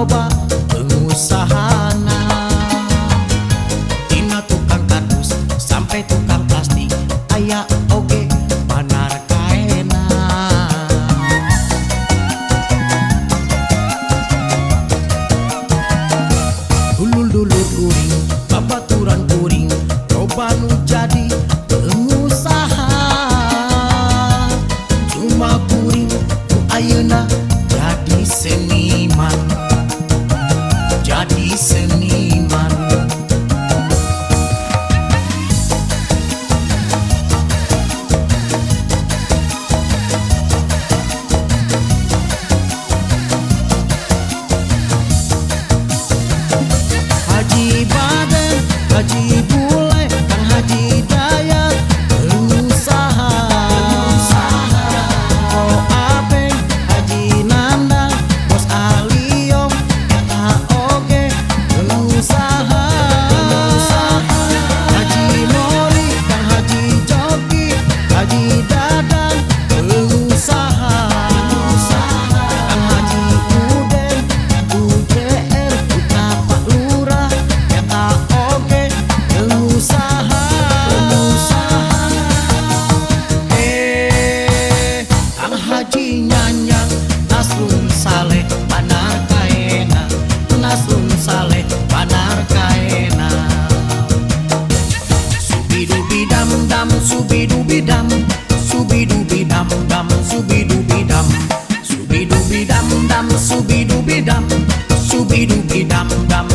loba pengusahana Tina tukang kardus sampai tukang plastik. Ayah oge panar kaena. Dulul-dulur kuring, babaturan kuring Loba nu jadi dice mi mano. dam, subi dubi dam dam.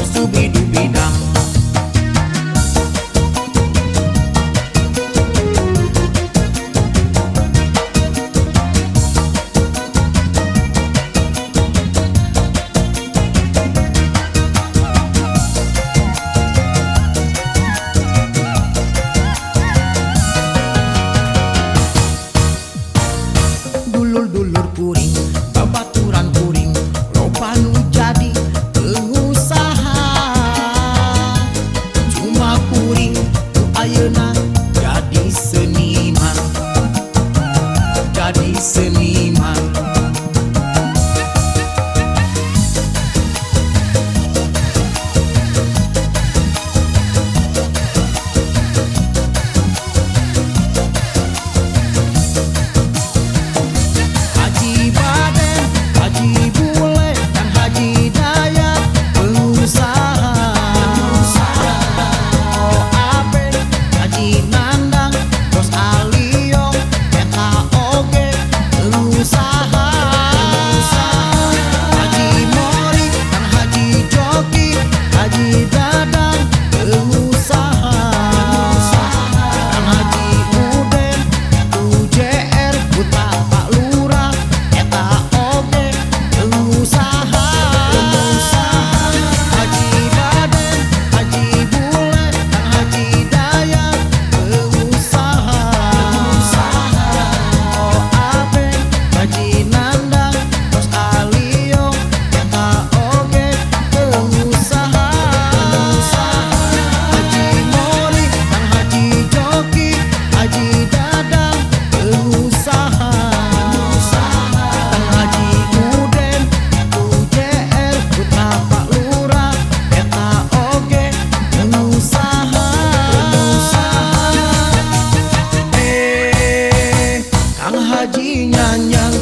haji nyanyang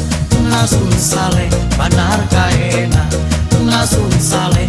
nasun sale banar kaena nasun sale